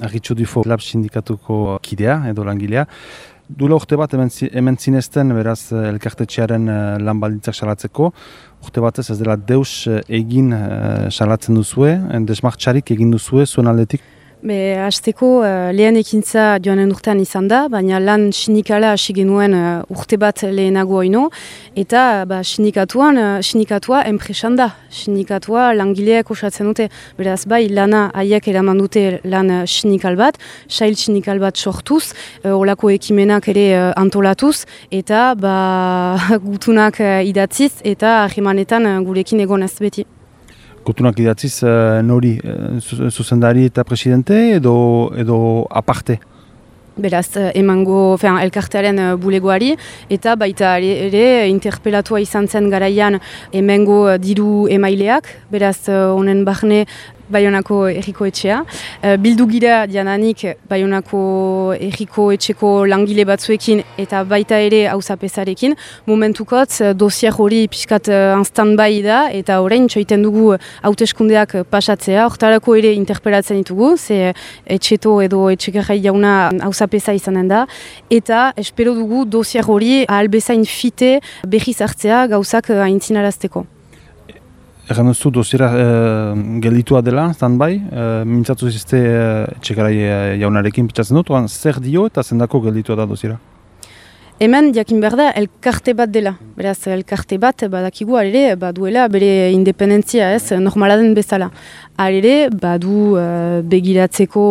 Arritxo Dufo Lab sindikatuko kidea edo langilea. Dula urte bat hemen zinezten beraz elkartetxearen lan baldintzak salatzeko. Urte batez ez dela deus egin salatzen duzue, desmartxarik egin duzue zuen aldetik. Be, azteko uh, lehen ekintza joanen urtean izan da, baina lan sinikala hasi genuen uh, urte bat lehenago oino, eta ba, sinikatuan, uh, sinikatua enpresan da, sinikatua langileak osatzen dute, beraz bai lana haiek eraman dute lan uh, sinikal bat, sail sinikal bat sortuz, uh, olako ekimenak ere uh, antolatuz, eta ba, gutunak uh, idatziz, eta ahimanetan uh, gurekin egon ez beti. Gutunak idatziz uh, nori uh, zuzendari eta presidente edo, edo aparte? Beraz, emango fean, elkartearen bulegoari, eta baita ere interpelatua izan zen garaian emengo diru emaileak, beraz, honen bahne Baionako erriko etxea. Uh, bildu gira diananik Baionako erriko etxeko langile batzuekin eta baita ere hauzapezarekin. Momentukot uh, dosier hori pixkat uh, bai da eta orain txoiten dugu hauteskundeak pasatzea. Hortarako ere interpelatzen ditugu, ze etxeto edo etxekarrai jauna hauzapeza izanen da. Eta espero dugu dosier hori ahalbezain fite berriz hartzea gauzak aintzinarazteko. Egan duzu dozira e, gelditua dela, zan bai, e, mintzatu zizte e, txekarai e, jaunarekin pitzatzen dut, zer dio eta zendako gelditua da dozira? Hemen, jakin behar da, elkarte bat dela. Beraz, elkarte bat, badakigu, ere, baduela bere independentzia, ez, normala den bezala. Arere, badu uh, begiratzeko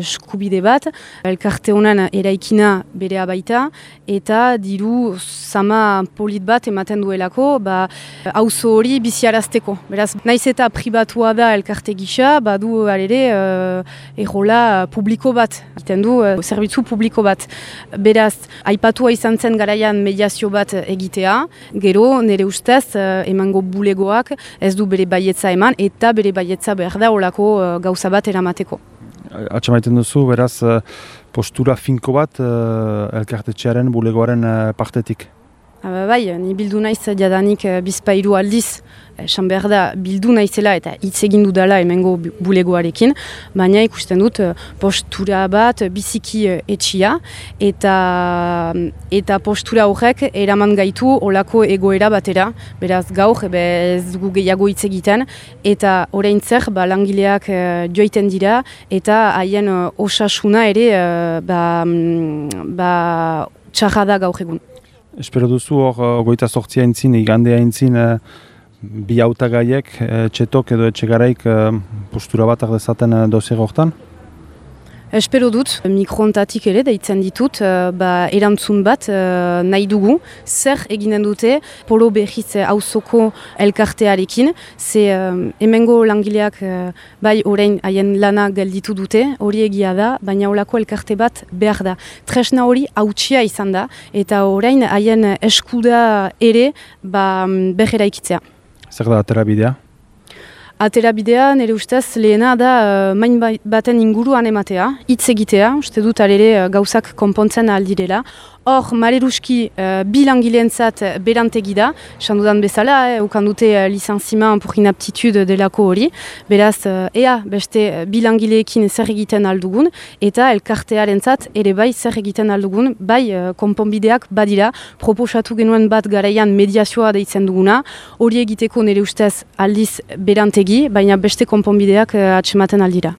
eskubide bat, elkarte honen eraikina bere abaita, eta diru sama polit bat ematen duelako, ba, hauzo hori biziarazteko. Beraz, naiz eta pribatua da elkarte gisa, badu arere, uh, errola publiko bat, iten du, uh, zerbitzu publiko bat. Beraz, aipatua izan zen garaian mediazio bat egitea, gero, nire ustez, uh, emango bulegoak ez du bere baietza eman, eta bere baietza behar da olako uh, gauza bat eramateko. Atxamaiten duzu, beraz, uh, postura finko bat elkartetxearen bulegoaren partetik? Aba bai, ni bildu naiz jadanik bizpairu aldiz, esan behar da bildu naizela eta hitz egin dudala emengo bulegoarekin, baina ikusten dut postura bat biziki etxia. Eta eta postura horrek eraman gaitu olako egoera batera, beraz gaur ez dugu gehiago hitz egiten. Eta orain zer ba, langileak joiten dira. Eta haien osasuna ere ba, ba, txarra da gaur egun. Espero duzu hor, uh, goita sortzia entzin, igandea entzin, uh, bi autagaiek, uh, txetok edo etxegaraik uh, postura bat ardezaten uh, dosier hortan? Espero dut, mikroontatik ere deitzen ditut, uh, ba, erantzun bat uh, nahi dugu, zer eginen dute polo behiz hauzoko elkartearekin, ze uh, emengo langileak uh, bai orain haien lana gelditu dute, hori egia da, baina olako elkarte bat behar da. Tresna hori hautsia izan da, eta orain haien eskuda ere ba, behera ikitzea. Zer da atera bidea? Atera bidea, nire ustez, lehena da uh, main bai, baten inguruan ematea, hitz egitea, uste dut alere uh, gauzak konpontzen aldirela. Hor, Maleruski uh, bilangileen zat berantegi da, esan dudan bezala, eh, ukan dute uh, licenziman pour inaptitude delako hori. Beraz, uh, ea, beste bilangileekin zer egiten aldugun, eta elkartearen zat ere bai zer egiten aldugun, bai uh, konponbideak badira, proposatu genuen bat garaian mediazioa deitzen duguna, hori egiteko nire ustez aldiz berantegi, baina beste konponbideak uh, atxematen aldira.